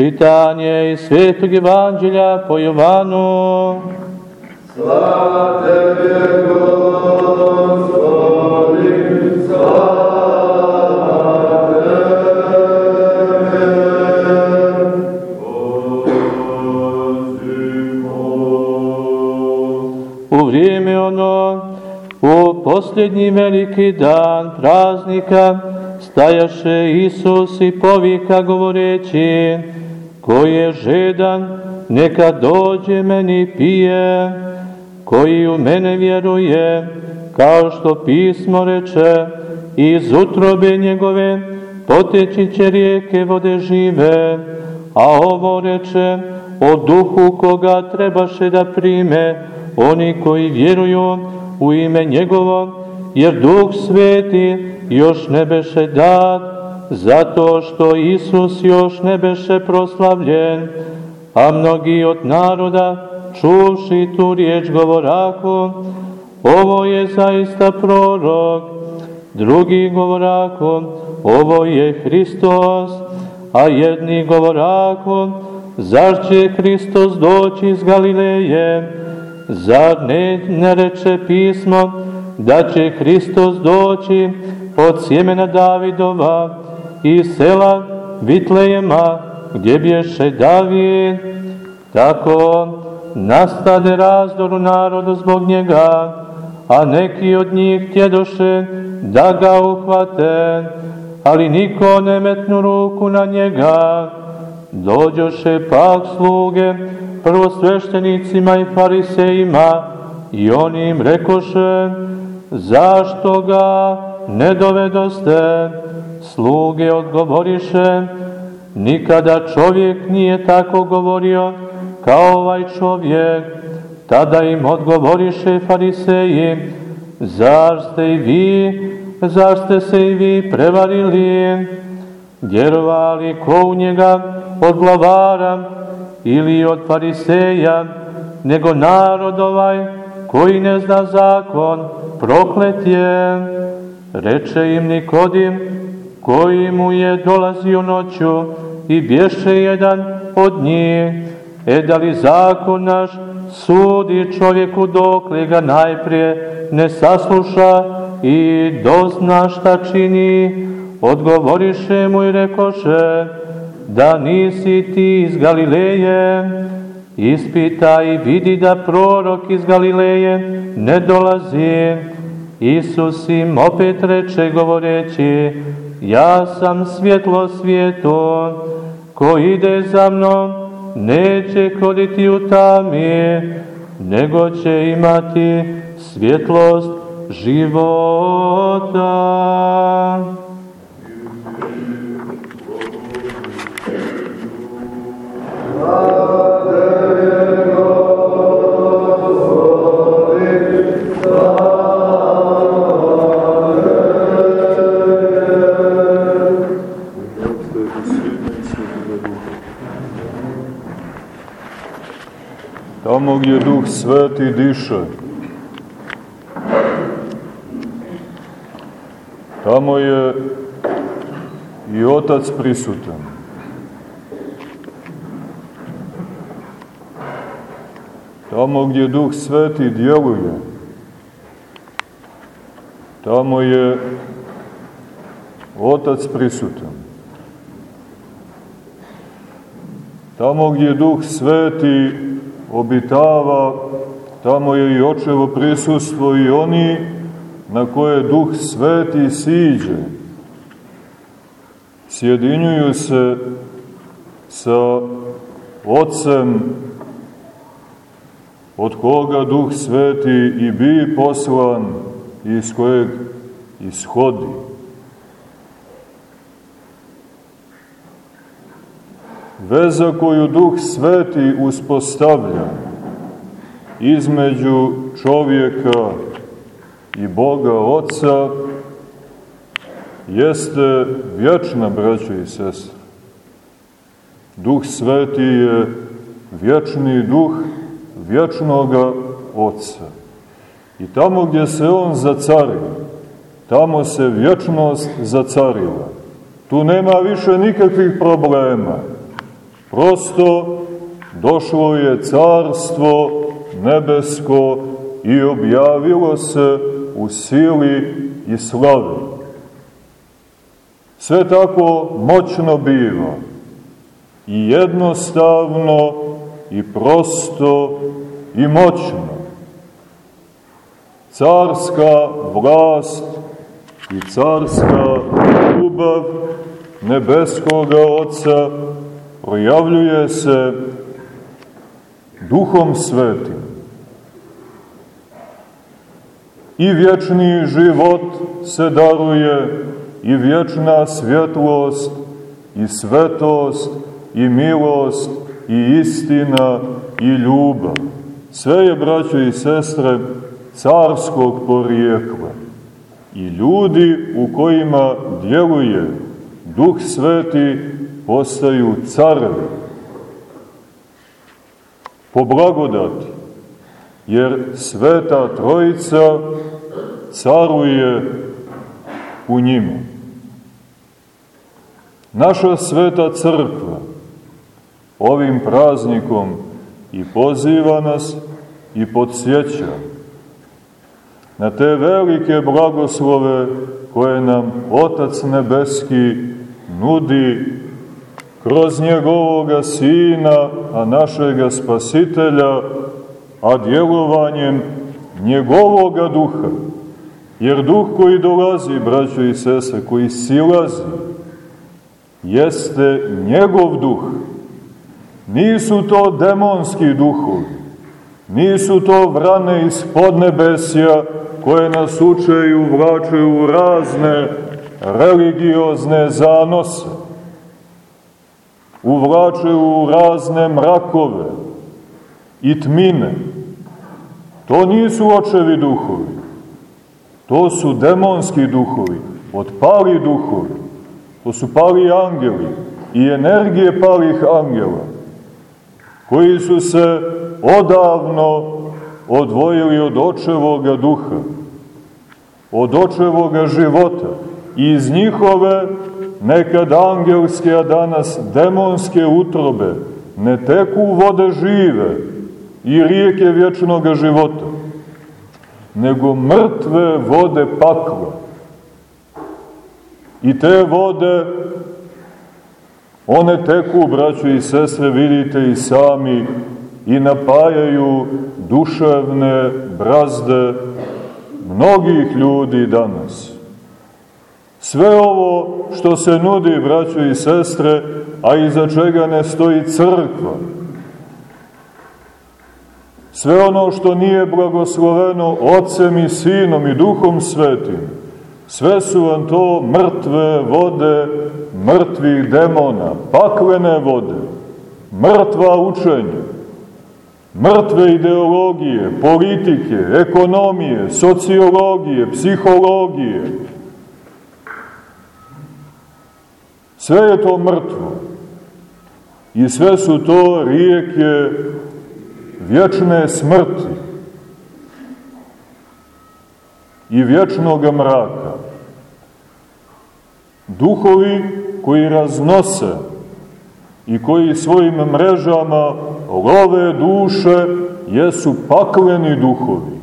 Čitanje iz Svetog Evanđelja po Jovanu. Slava Tebe, Gospodi, slava Tebe. U vrijeme ono, u posljednji veliki dan praznika, stajaše Isus i povika govoreći, ko je žedan, neka dođe meni pije, koji u mene vjeruje, kao što pismo reče, iz utrobe njegove poteći će rijeke vode žive, a ovo reče o duhu koga trebaše da prime oni koji vjeruju u ime njegovo, jer duh sveti još ne beše dat, zato što Isus još ne beše proslavljen, a mnogi od naroda, čuvši tu riječ govorako, ovo je zaista prorok, drugi govorako, ovo je Hristos, a jedni govorako, zar će Hristos doći iz Galileje, zar ne, ne reče pismo, da će Hristos doći od sjemena Davidova i sela Vitlejema, gdje bješe David, tako nastade razdor u narodu zbog njega, a neki od njih tjedoše da ga uhvate, ali niko ne metnu ruku na njega. Dođoše pak sluge prvosveštenicima i farisejima i oni im rekoše, zašto ga ne dovedoste? Sluge odgovoriše, nikada čovjek nije tako govorio kao ovaj čovjek. Tada im odgovoriše fariseji, zar ste i vi, zar ste se i vi prevarili? Vjerovali ko u njega od glavara ili od fariseja, nego narod ovaj koji ne zna zakon, proklet je. Reče im Nikodim, koji mu je dolazio noću i bješe jedan od njih, e da li zakon naš sudi čovjeku dokle ga najprije ne sasluša i dozna šta čini, odgovoriše mu i rekoše, da nisi ti iz Galileje, ispita i vidi da prorok iz Galileje ne dolazi. Isus im opet reče govoreći, ja sam svjetlo svijetu, ko ide za mnom, neće hoditi u tami, nego će imati svjetlost života. Tamo gdje Duh Sveti diše, tamo je i Otac prisutan. Tamo gdje Duh Sveti djeluje, tamo je Otac prisutan. Tamo gdje Duh Sveti obitava, tamo je i očevo prisustvo i oni na koje Duh Sveti siđe. Sjedinjuju se sa Otcem od koga Duh Sveti i bi poslan i iz kojeg ishodi. Veza koju Duh Sveti uspostavlja između čovjeka i Boga Otca jeste vječna, braćo i sestre. Duh Sveti je vječni duh vječnoga Otca. I tamo gdje se On zacario, tamo se vječnost zacarila. Tu nema više nikakvih problema. Prosto došlo je carstvo nebesko i objavilo se u sili i slavi. Sve tako moćno biva i jednostavno i prosto i moćno. Carska vlast i carska ljubav nebeskoga Oca projavljuje se duhom svetim. I vječni život se daruje, i vječna svjetlost, i svetost, i milost, i istina, i ljubav. Sve je, braćo i sestre, carskog porijekla. I ljudi u kojima djeluje Duh Sveti postaju carevi. Po blagodati, jer Sveta Trojica caruje u njima. Naša Sveta Crkva ovim praznikom i poziva nas i podsjeća na te velike blagoslove koje nam Otac Nebeski nudi kroz njegovoga Sina, a našega Spasitelja, a djelovanjem njegovoga duha. Jer duh koji dolazi, braćo i sese, koji silazi, jeste njegov duh. Nisu to demonski duhovi, nisu to vrane iz podnebesja koje nas uče i razne religiozne zanose, uvlače u razne mrakove i tmine. To nisu očevi duhovi, to su demonski duhovi, otpali duhovi, to su pali angeli i energije palih angela, koji su se odavno odvojili od očevoga duha, od očevoga života i iz njihove nekad angelske, a danas demonske utrobe ne teku vode žive i rijeke vječnog života, nego mrtve vode pakla. I te vode, one teku, braćo i sestre, vidite i sami, i napajaju duševne brazde mnogih ljudi danas. Sve ovo što se nudi, braćo i sestre, a iza čega ne stoji crkva, sve ono što nije blagosloveno Otcem i Sinom i Duhom Svetim, sve su vam to mrtve vode, mrtvih demona, paklene vode, mrtva učenja, mrtve ideologije, politike, ekonomije, sociologije, psihologije. Sve je to mrtvo. I sve su to rijeke vječne smrti i vječnog mraka. Duhovi koji raznose i koji svojim mrežama love duše jesu pakleni duhovi.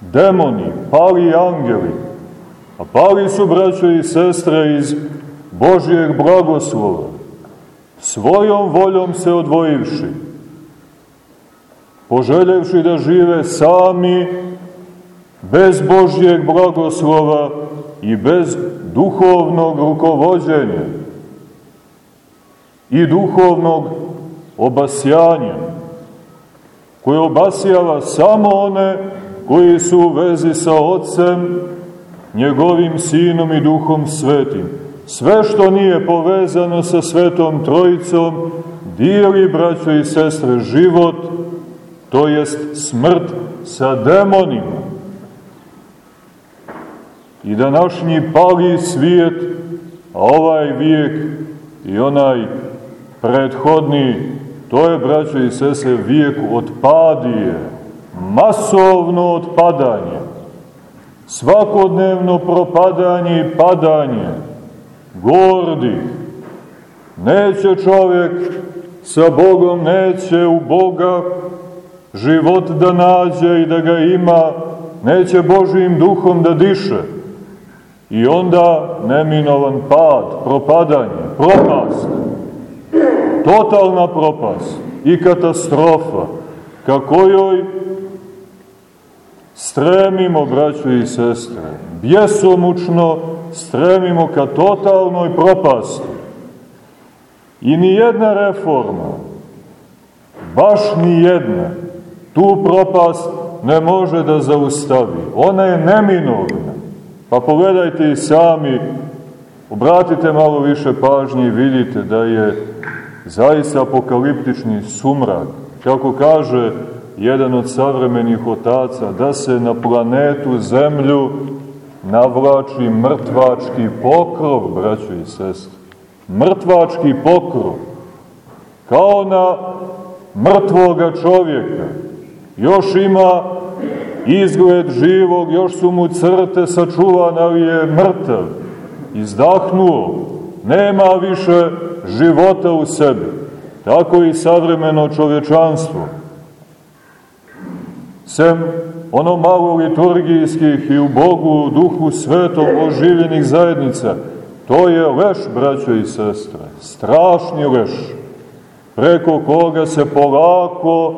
Demoni, pali angeli, a pali su braćo i sestre iz Božijeg blagoslova, svojom voljom se odvojivši, poželjevši da žive sami, bez Božijeg blagoslova i bez duhovnog rukovođenja i duhovnog obasjanja, koje obasjava samo one koji su u vezi sa Otcem, njegovim Sinom i Duhom Svetim. Sve što nije povezano sa Svetom Trojicom, dijeli, braćo i sestre, život, to jest smrt sa demonima. I današnji pali svijet, a ovaj vijek i onaj prethodni To je, braćo i sese, vijek otpadije, masovno otpadanje, svakodnevno propadanje i padanje, gordih, Neće čovjek sa Bogom, neće u Boga život da nađe i da ga ima, neće Božijim duhom da diše. I onda neminovan pad, propadanje, propast, totalna propast i katastrofa, ka kojoj stremimo, braćo i sestre, bjesomučno stremimo ka totalnoj propasti. I ni jedna reforma, baš ni jedna, tu propast ne može da zaustavi. Ona je neminovna. Pa pogledajte i sami, obratite malo više pažnje i vidite da je zaista apokaliptični sumrak, kako kaže jedan od savremenih otaca, da se na planetu Zemlju navlači mrtvački pokrov, braćo i sestri. Mrtvački pokrov. Kao na mrtvoga čovjeka. Još ima izgled živog, još su mu crte sačuvane, ali je mrtav. Izdahnuo. Nema više života u sebi. Tako i savremeno čovječanstvo. Sem ono malo liturgijskih i u Bogu, u duhu svetom oživljenih zajednica, to je leš, braćo i sestre, strašni leš, preko koga se polako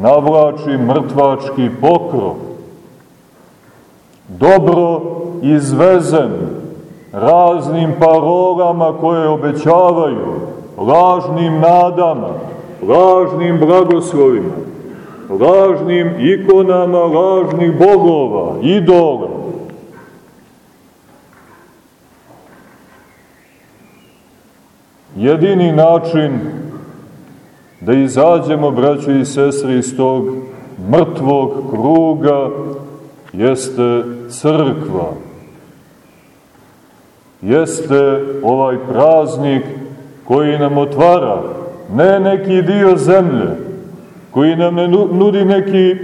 navlači mrtvački pokrov. Dobro izvezen raznim parolama koje obećavaju, lažnim nadama, lažnim blagoslovima, lažnim ikonama lažnih bogova, idola. Jedini način da izađemo, braćo i sestre, iz tog mrtvog kruga jeste crkva. Jeste ovaj praznik koji nam otvara ne neki dio zemlje, koji nam ne nudi neki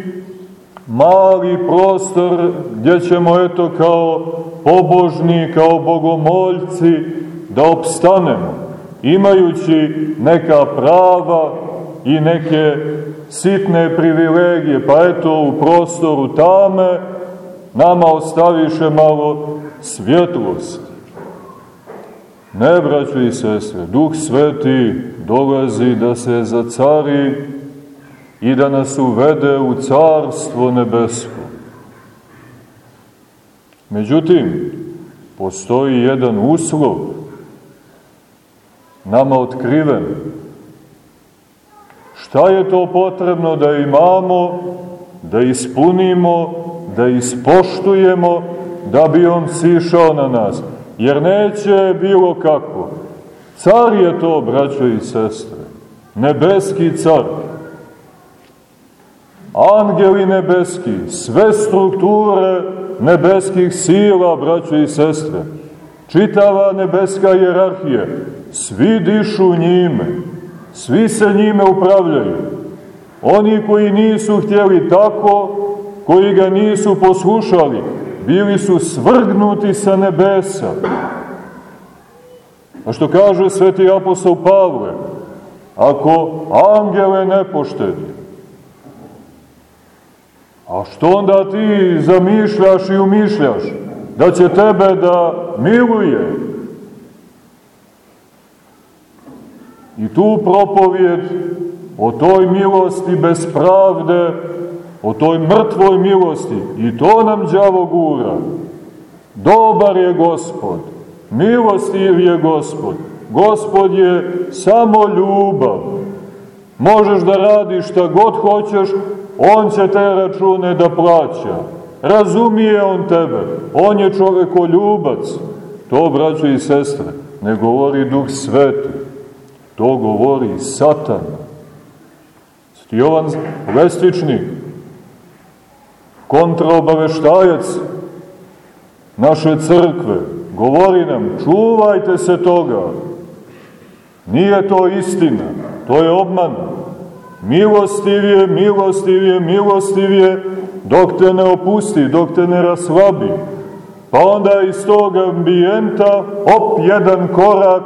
mali prostor gdje ćemo eto kao pobožni, kao bogomoljci da opstanemo, imajući neka prava i neke sitne privilegije, pa eto u prostoru tame nama ostaviše malo svjetlosti. Ne, braćo i sestre, Duh Sveti dolazi da se zacari i da nas uvede u carstvo nebesko. Međutim, postoji jedan uslov nama otkriven. Šta je to potrebno da imamo, da ispunimo, da ispoštujemo, da bi on sišao na nas? Jer neće bilo kako. Car je to, braćo i sestre, nebeski car angeli nebeski, sve strukture nebeskih sila, braćo i sestre, čitava nebeska jerarhija, svi dišu njime, svi se njime upravljaju. Oni koji nisu htjeli tako, koji ga nisu poslušali, bili su svrgnuti sa nebesa. A što kaže sveti apostol Pavle, ako angele ne poštedi, A što onda ti zamišljaš i umišljaš? Da će tebe da miluje. I tu propovjed o toj milosti bez pravde, o toj mrtvoj milosti, i to nam đavo gura. Dobar je gospod, milostiv je gospod, gospod je samo ljubav. Možeš da radiš šta god hoćeš, On će te račune da plaća. Razumije on tebe. On je čovekoljubac. To, braćo i sestre, ne govori Duh Sveti. To govori Satan. Jovan Lestičnik, kontraobaveštajac naše crkve, govori nam, čuvajte se toga. Nije to istina, to je obman milostiv je, milostiv je, milostiv je, dok te ne opusti, dok te ne raslabi. Pa onda iz tog ambijenta, op, jedan korak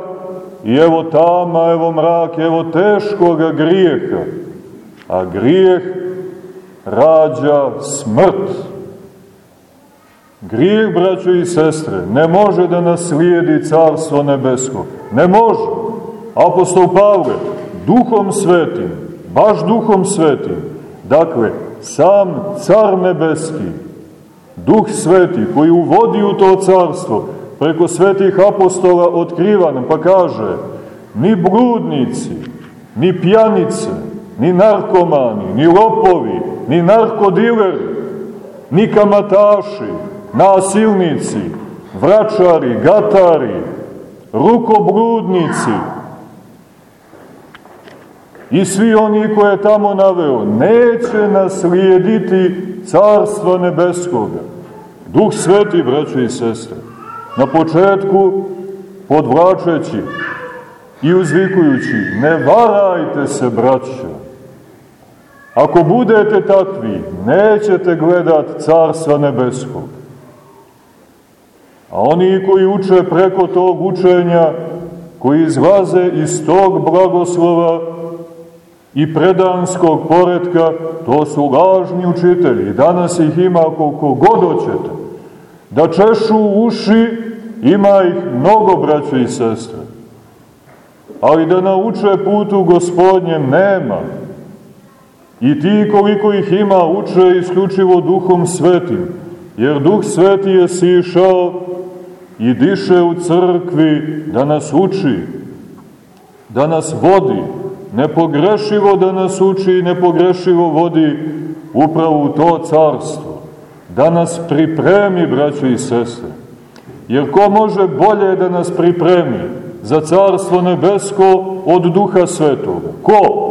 i evo tama, evo mrak, evo teškoga grijeha. A grijeh rađa smrt. Grijeh, braćo i sestre, ne može da naslijedi carstvo nebesko. Ne može. Apostol Pavle, duhom svetim, baš duhom svetim, dakle, sam car nebeski, duh sveti koji uvodi u to carstvo, preko svetih apostola otkriva nam, pa kaže, ni bludnici, ni pjanice, ni narkomani, ni lopovi, ni narkodileri, ni kamataši, nasilnici, vračari, gatari, rukobludnici i svi oni koje je tamo naveo, neće naslijediti carstva nebeskoga. Duh sveti, braćo i sestre, na početku podvlačeći i uzvikujući, ne varajte se, braćo, Ako budete takvi, nećete gledat carstva nebeskog. A oni koji uče preko tog učenja, koji izlaze iz tog blagoslova i predanskog poredka, to su lažni učitelji. Danas ih ima koliko god hoćete. Da češu uši, ima ih mnogo braća i sestre. Ali da nauče putu gospodnjem nema. I ti koliko ih ima uče isključivo duhom svetim, jer duh sveti je sišao i diše u crkvi da nas uči, da nas vodi, nepogrešivo da nas uči i nepogrešivo vodi upravo u to carstvo, da nas pripremi, braćo i sestre. Jer ko može bolje da nas pripremi za carstvo nebesko od duha svetoga? Ko?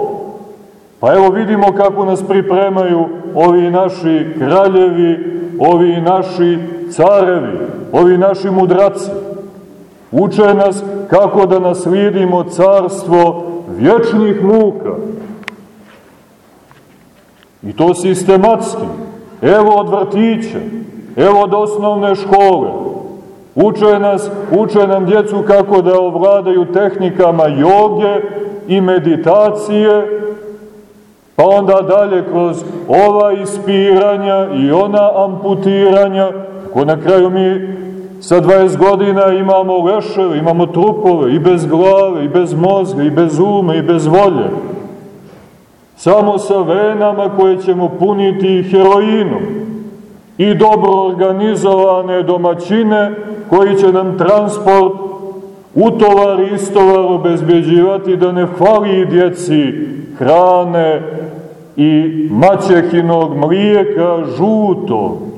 Pa evo vidimo kako nas pripremaju ovi naši kraljevi, ovi naši carevi, ovi naši mudraci. Uče nas kako da naslijedimo carstvo vječnih muka. I to sistematski. Evo od vrtića, evo od osnovne škole. Uče nas, uče nam djecu kako da ovladaju tehnikama joge i meditacije, pa onda dalje kroz ova ispiranja i ona amputiranja, ko na kraju mi sa 20 godina imamo leševe, imamo trupove i bez glave, i bez mozga, i bez uma, i bez volje. Samo sa venama koje ćemo puniti heroinom i dobro organizovane domaćine koji će nam transport utovar i istovar obezbeđivati da ne hvali djeci hrane i maćehinog mlijeka žuto,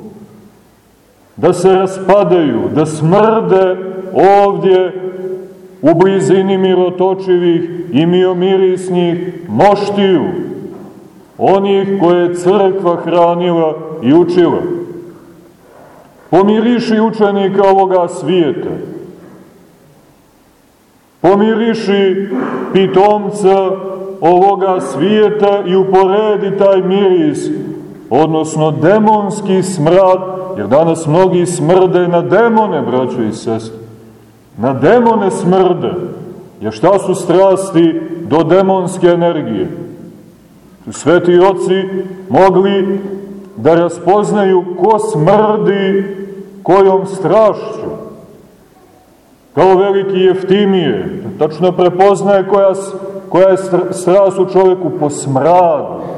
da se raspadaju, da smrde ovdje u blizini mirotočivih i miomirisnih moštiju, onih koje je crkva hranila i učila. Pomiriši učenika ovoga svijeta, pomiriši pitomca ovoga svijeta i uporedi taj miris, odnosno demonski smrad, jer danas mnogi smrde na demone, braćo i sestre. Na demone smrde. Jer šta su strasti do demonske energije? Sveti oci mogli da raspoznaju ko smrdi kojom strašću. Kao veliki jeftimije, tačno prepoznaje koja koja je strast u čoveku po smradu.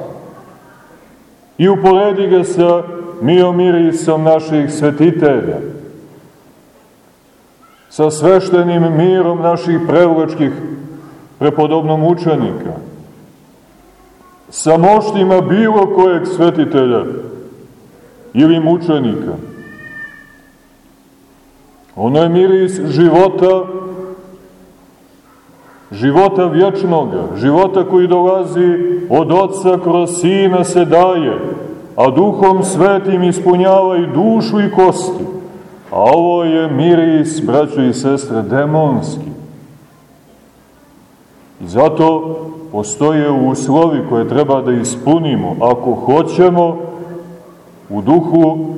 I uporedi ga sa miomirisom naših svetitelja, sa sveštenim mirom naših preugačkih prepodobnom učenika, sa moštima bilo kojeg svetitelja ili mučenika. Ono je miris života života vječnoga, života koji dolazi od Otca kroz Sina se daje, a Duhom Svetim ispunjava i dušu i kosti. A ovo je miris, braćo i sestre, demonski. I zato postoje uslovi koje treba da ispunimo ako hoćemo u duhu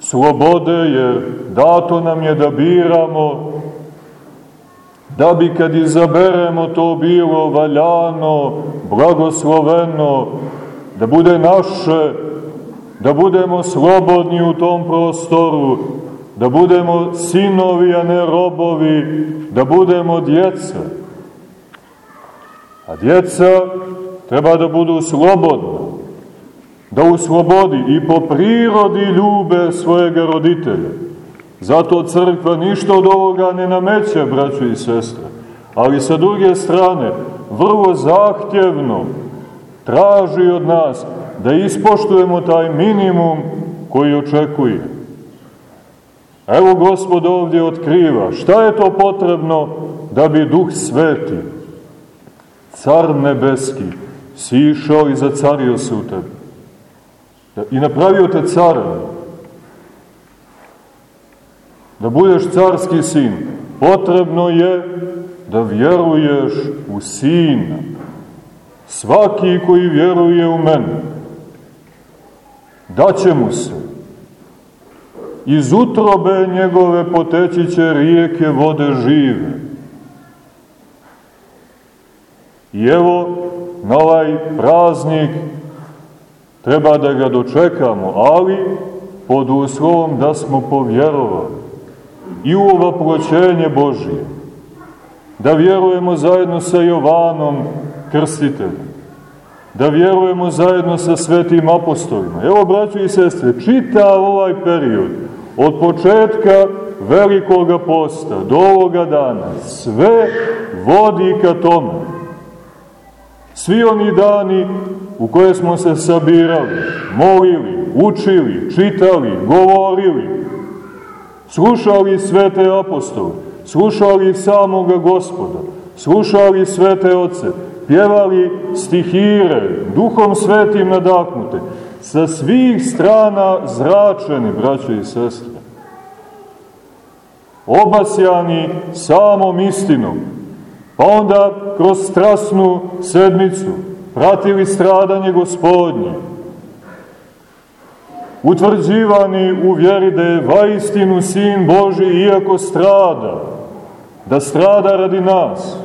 slobode, jer dato nam je da biramo da bi kad izaberemo to bilo valjano, blagosloveno, da bude naše, da budemo slobodni u tom prostoru, da budemo sinovi, a ne robovi, da budemo djeca. A djeca treba da budu slobodna, da u slobodi i po prirodi ljube svojega roditelja. Zato crkva ništa od ovoga ne nameće, braćo i sestre, ali sa druge strane, vrlo zahtjevno traži od nas da ispoštujemo taj minimum koji očekuje. Evo Gospod ovdje otkriva šta je to potrebno da bi Duh Sveti, Car Nebeski, sišao i zacario se u tebi. I napravio te carem. Da budeš carski sin, potrebno je da vjeruješ u Sina. Svaki koji vjeruje u mene, daće mu se. Iz utrobe njegove poteći će rijeke vode žive. I evo, na ovaj praznik treba da ga dočekamo, ali pod uslovom da smo povjerovali i u ovaploćenje Božije. Da vjerujemo zajedno sa Jovanom Krstiteljem. Da vjerujemo zajedno sa svetim apostolima. Evo, braćo i sestre, čita ovaj period, od početka velikoga posta do ovoga dana, sve vodi ka tome. Svi oni dani u koje smo se sabirali, molili, učili, čitali, govorili, slušali svete apostole, slušali samoga gospoda, slušali svete oce, pjevali stihire, duhom svetim nadahnute, sa svih strana zračeni, braće i sestre, obasjani samom istinom, pa onda kroz strasnu sedmicu pratili stradanje gospodnje, utvrđivani u vjeri da je vaistinu Sin Boži iako strada, da strada radi nas.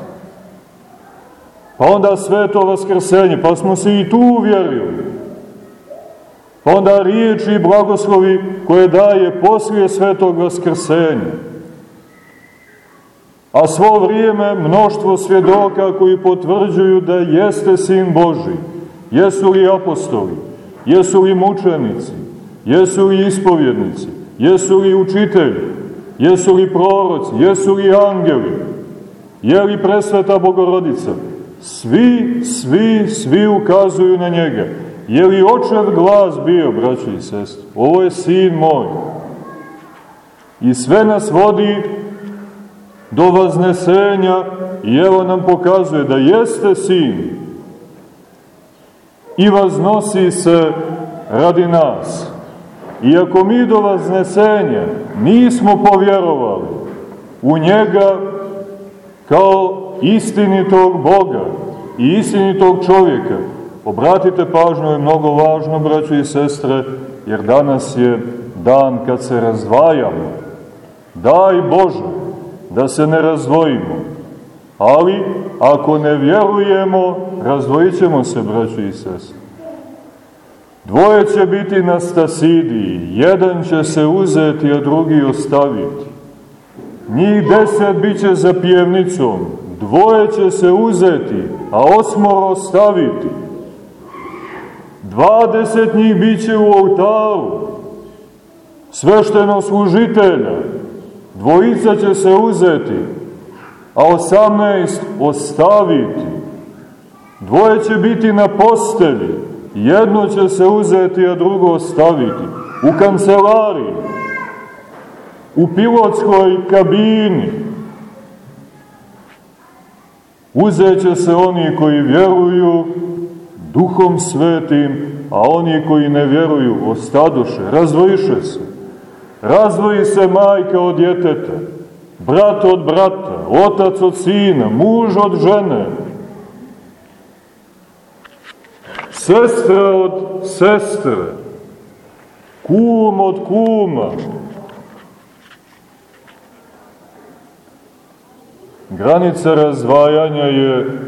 Pa onda sveto vaskrsenje, pa smo se i tu uvjerili. Pa onda riječi i blagoslovi koje daje poslije svetog vaskrsenja. A svo vrijeme mnoštvo svjedoka koji potvrđuju da jeste Sin Boži. Jesu li apostoli? Jesu li mučenici? Jesu li ispovjednici? Jesu li učitelji? Jesu li proroci? Jesu li angeli? Je li presveta Bogorodica? Svi, svi, svi ukazuju na njega. Je li očev glas bio, braći i sestri? Ovo je sin moj. I sve nas vodi do vaznesenja i evo nam pokazuje da jeste sin i vaznosi se radi nas. Iako mi do vaznesenja nismo povjerovali u njega kao istinitog Boga i istinitog čovjeka, obratite pažnju, je mnogo važno, braćo i sestre, jer danas je dan kad se razdvajamo. Daj Bože da se ne razdvojimo, ali ako ne vjerujemo, razdvojit ćemo se, braćo i sestre. Dvoje će biti na stasidiji, jedan će se uzeti, a drugi ostaviti. Njih deset bit će za pjevnicom, dvoje će se uzeti, a osmoro ostaviti. Dvadeset njih bit će u oltaru, svešteno služitelja, dvojica će se uzeti, a osamnaest ostaviti. Dvoje će biti na postelji, jedno će se uzeti, a drugo ostaviti. U kancelariji, u pilotskoj kabini, uzet će se oni koji vjeruju duhom svetim, a oni koji ne vjeruju ostadoše, razvojiše se. Razvoji se majka od djeteta, brat od brata, otac od sina, muž od žene, sestra od sestre, kum od kuma, Granica razdvajanja je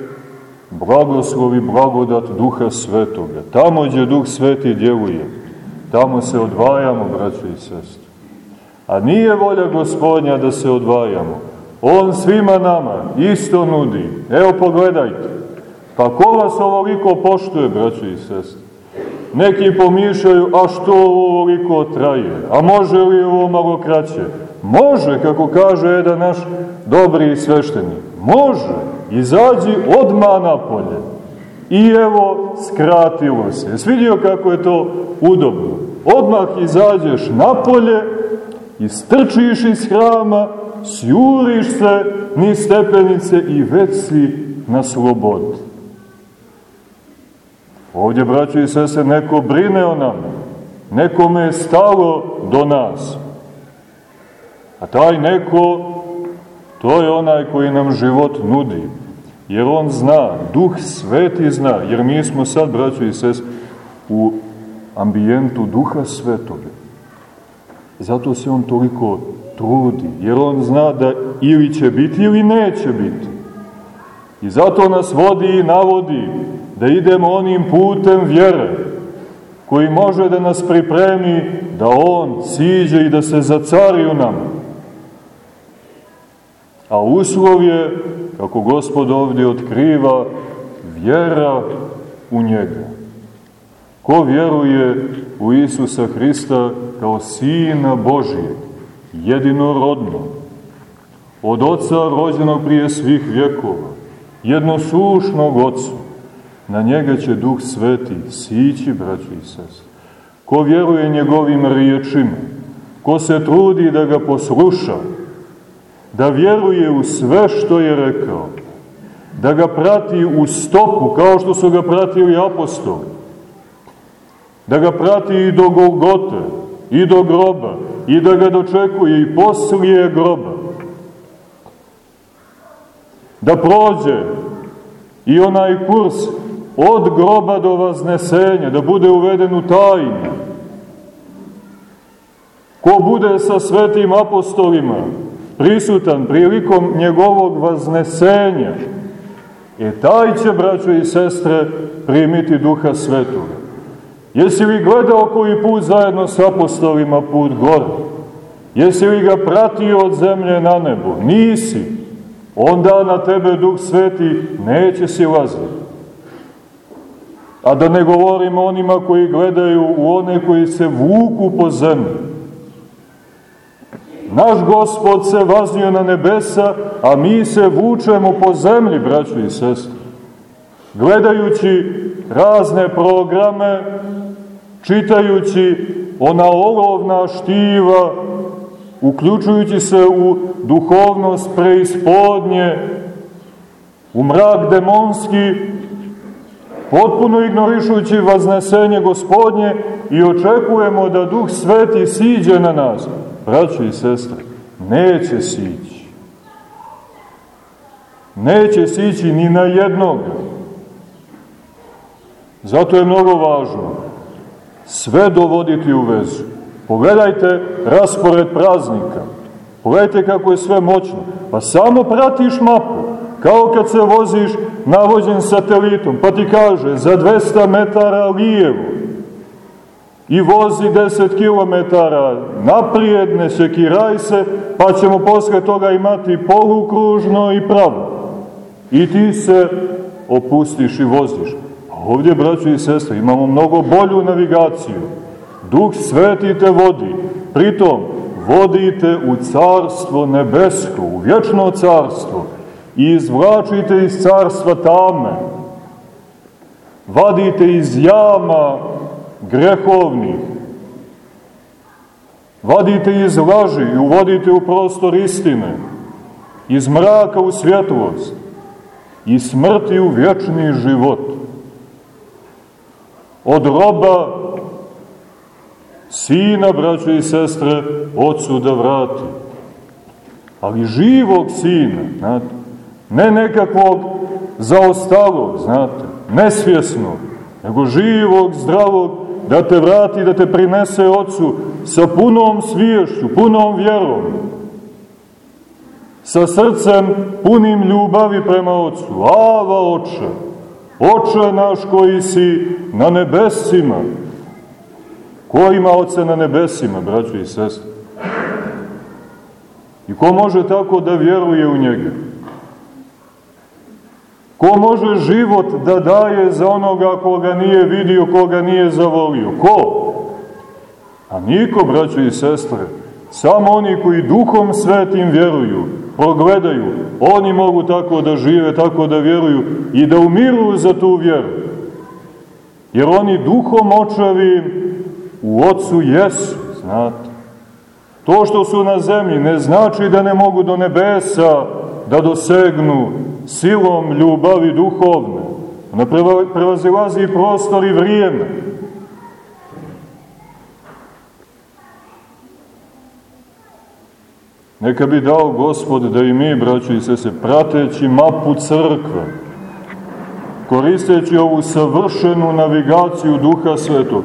blagoslov i blagodat Duha Svetoga. Tamo gdje Duh Sveti djeluje, tamo se odvajamo, braćo i sestre. A nije volja gospodnja da se odvajamo. On svima nama isto nudi. Evo pogledajte. Pa ko vas ovoliko poštuje, braćo i sestre? Neki pomišljaju, a što ovoliko traje? A može li ovo malo kraće? Može, kako kaže jedan naš dobri sveštenik. Može. Izađi odma napolje. I evo, skratilo se. Jesi vidio kako je to udobno? Odmah izađeš napolje i strčiš iz hrama, sjuriš se ni stepenice i već si na slobodu. Ovdje, braćo i sese, neko brine o nama. Nekome je stalo do nas. A taj neko, to je onaj koji nam život nudi. Jer on zna, duh sveti zna, jer mi smo sad, braćo i sese, u ambijentu duha svetoga. Zato se on toliko trudi, jer on zna da ili će biti ili neće biti. I zato nas vodi i navodi da idemo onim putem vjere, koji može da nas pripremi da on siđe i da se zacari u nama. A uslov je, kako gospod ovdje otkriva, vjera u njega. Ko vjeruje u Isusa Hrista kao Sina Božijeg, jedinorodno, od Oca rođenog prije svih vjekova, jednosušnog Ocu, na njega će Duh Sveti sići, braći i sest. Ko vjeruje njegovim riječima, ko se trudi da ga posluša, da vjeruje u sve što je rekao, da ga prati u stopu, kao što su ga pratili apostoli, da ga prati i do Golgote, i do groba, i da ga dočekuje i poslije groba, da prođe i onaj kurs od groba do vaznesenja, da bude uveden u tajnu. Ko bude sa svetim apostolima prisutan prilikom njegovog vaznesenja, e taj će, braćo i sestre, primiti duha svetoga. Jesi li gledao koji put zajedno s apostolima put gore? Jesi li ga pratio od zemlje na nebo? Nisi. Onda na tebe Duh Sveti neće si laziti. A da ne govorimo onima koji gledaju u one koji se vuku po zemlji. Naš gospod se vaznio na nebesa, a mi se vučemo po zemlji, braćo i sestri. Gledajući razne programe, čitajući ona olovna štiva, uključujući se u duhovnost preispodnje, u mrak demonski, potpuno ignorišujući vaznesenje gospodnje i očekujemo da Duh Sveti siđe na nas. Braći i sestre, neće sići. Neće sići ni na jednog. Zato je mnogo važno sve dovoditi u vezu. Pogledajte raspored praznika. Pogledajte kako je sve moćno. Pa samo pratiš mapu. Kao kad se voziš navođen satelitom, pa ti kaže za 200 metara lijevo i vozi 10 km naprijed, ne sekiraj se, pa ćemo posle toga imati polukružno i pravo. I ti se opustiš i voziš. A ovdje, braćo i sestre, imamo mnogo bolju navigaciju. Duh sveti te vodi. Pritom, vodite u carstvo nebesko, u vječno carstvo i izvlačite iz carstva tame. Vadite iz jama grehovnih. Vadite iz laži i uvodite u prostor istine. Iz mraka u svjetlost. I smrti u vječni život. Od roba sina, braćo i sestre, ocu da vrati. Ali živog sina, znate, ne nekakvog zaostalog, znate, nesvjesnog, nego živog, zdravog, da te vrati, da te prinese ocu sa punom sviješću, punom vjerom. sa srcem punim ljubavi prema Otcu. Ava Oče, Oče naš koji si na nebesima. Ko ima Oce na nebesima, braćo i sestre? I ko može tako da vjeruje u njega? Ko može život da daje za onoga koga nije vidio, koga nije zavolio? Ko? A niko, braćo i sestre, samo oni koji duhom svetim vjeruju, progledaju, oni mogu tako da žive, tako da vjeruju i da umiru za tu vjeru. Jer oni duhom očavim u ocu jesu, znate. To što su na zemlji ne znači da ne mogu do nebesa da dosegnu silom ljubavi duhovne. Ona prevazilazi prostor i vrijeme. Neka bi dao Gospod da i mi, braćo i sese, prateći mapu crkve, koristeći ovu savršenu navigaciju Duha Svetog,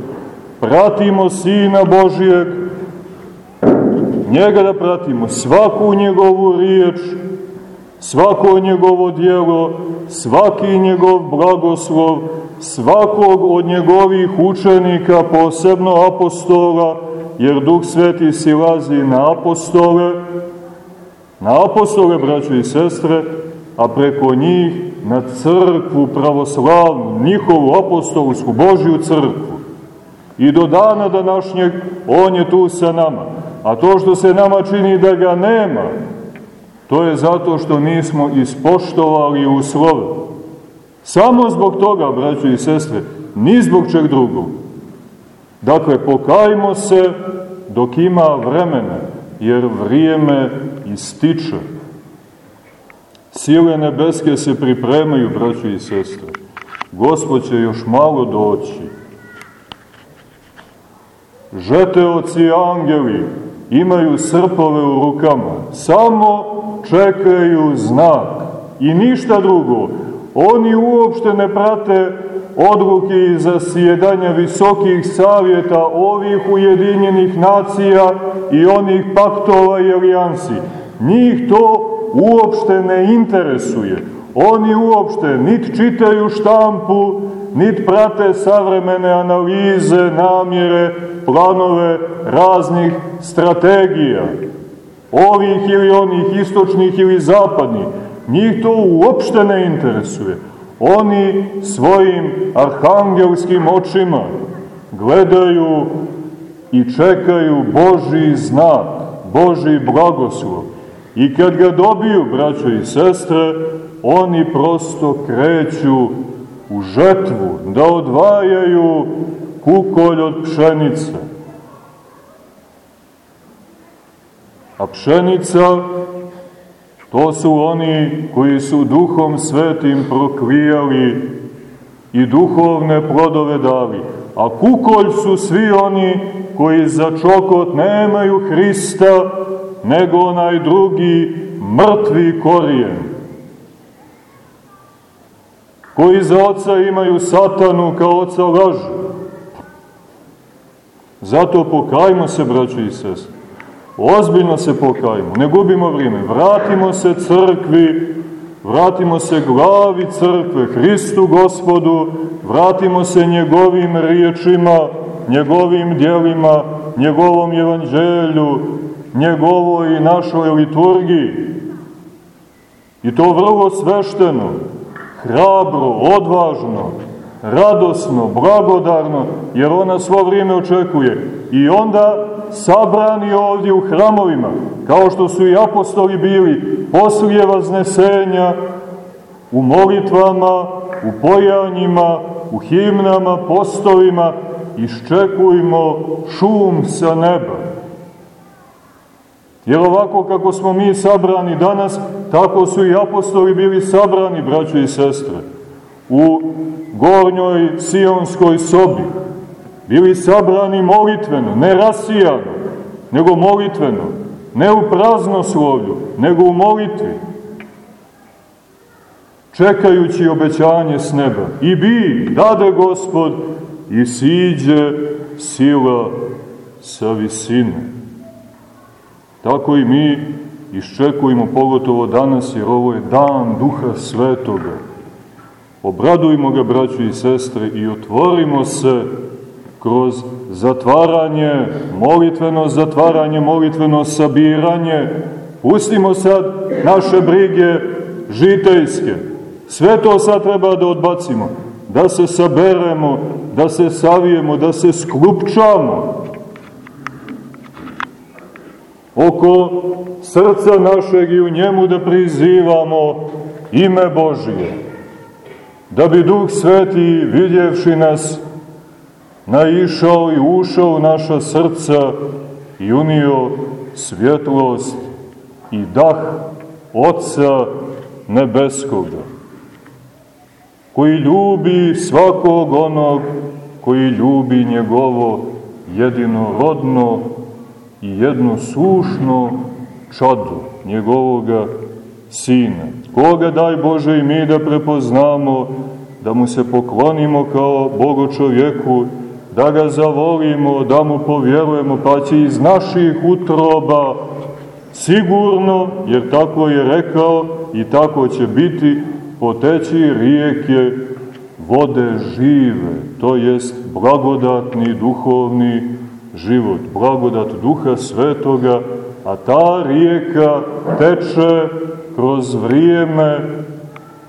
pratimo Sina Božijeg, njega da pratimo, svaku njegovu riječ, svako njegovo dijelo, svaki njegov blagoslov, svakog od njegovih učenika, posebno apostola, jer Duh Sveti silazi na apostole, na apostole, braćo i sestre, a preko njih na crkvu pravoslavnu, njihovu apostolsku Božju crkvu. I do dana današnjeg On je tu sa nama. A to što se nama čini da ga nema, to je zato što nismo ispoštovali uslove. Samo zbog toga, braćo i sestre, ni zbog čeg drugog. Dakle, pokajmo se dok ima vremena, jer vrijeme ističe. Sile nebeske se pripremaju, braćo i sestre. Gospod će još malo doći. Žeteoci angeli imaju srpove u rukama, samo čekaju znak i ništa drugo. Oni uopšte ne prate odluke i zasjedanja visokih savjeta ovih ujedinjenih nacija i onih paktova i alijansi. Njih to uopšte ne interesuje. Oni uopšte nit čitaju štampu, nit prate savremene analize, namjere, planove raznih strategija, ovih ili onih, istočnih ili zapadnih. Njih to uopšte ne interesuje. Oni svojim arhangelskim očima gledaju i čekaju Boži znak, Boži blagoslov. I kad ga dobiju, braćo i sestre, oni prosto kreću u žetvu, da odvajaju kukolj od pšenice. A pšenica, to su oni koji su duhom svetim proklijali i duhovne plodove dali. A kukolj su svi oni koji za čokot nemaju Hrista, nego onaj drugi mrtvi korijen. Koji za oca imaju satanu kao oca lažu. Zato pokajmo se, braćo i sest. Ozbiljno se pokajmo, ne gubimo vrijeme. Vratimo se crkvi, vratimo se glavi crkve, Hristu gospodu, vratimo se njegovim riječima, njegovim dijelima, njegovom evanđelju, njegovoj i našoj liturgiji. I to vrlo svešteno, hrabro, odvažno, radosno, blagodarno, jer ona svo vrijeme očekuje. I onda sabrani ovdje u hramovima, kao što su i apostoli bili, poslije vaznesenja, u molitvama, u pojanjima, u himnama, postovima, iščekujmo šum sa neba. Jer ovako kako smo mi sabrani danas, tako su i apostoli bili sabrani, braćo i sestre, u gornjoj sionskoj sobi. Bili sabrani molitveno, ne rasijano, nego molitveno, ne u praznoslovlju, nego u molitvi. Čekajući obećanje s neba. I bi, dade gospod, i siđe sila sa visine. Tako i mi iščekujemo pogotovo danas, jer ovo je dan Duha Svetoga. Obradujmo ga, braćo i sestre, i otvorimo se kroz zatvaranje, molitveno zatvaranje, molitveno sabiranje. Pustimo sad naše brige žitejske. Sve to sad treba da odbacimo, da se saberemo, da se savijemo, da se sklupčamo oko srca našeg i u njemu da prizivamo ime Božije. Da bi Duh Sveti, vidjevši nas, naišao i ušao u naša srca i unio svjetlost i dah Otca Nebeskoga, koji ljubi svakog onog koji ljubi njegovo jedinorodno i jedno sušno čadu njegovoga Sina, koga daj Bože i mi da prepoznamo, da mu se poklonimo kao Bogo čovjeku, da ga zavolimo, da mu povjerujemo, pa će iz naših utroba sigurno, jer tako je rekao i tako će biti, poteći rijeke vode žive, to jest blagodatni duhovni život, blagodat Duha Svetoga, a ta rijeka teče kroz vrijeme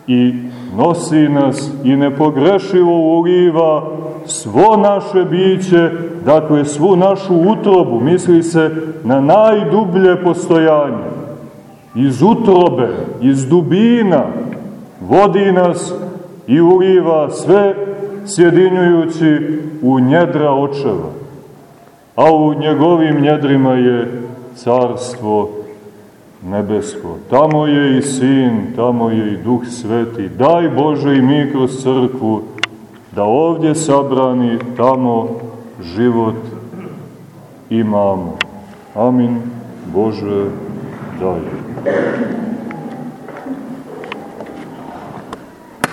i nosi nas i nepogrešivo uliva svo naše biće, dakle svu našu utrobu, misli se na najdublje postojanje. Iz utrobe, iz dubina vodi nas i uliva sve sjedinjujući u njedra očeva. A u njegovim njedrima je carstvo nebesko. Tamo je i Sin, tamo je i Duh Sveti. Daj Bože i mi kroz crkvu da ovdje sabrani tamo život imamo. Amin. Bože, daj.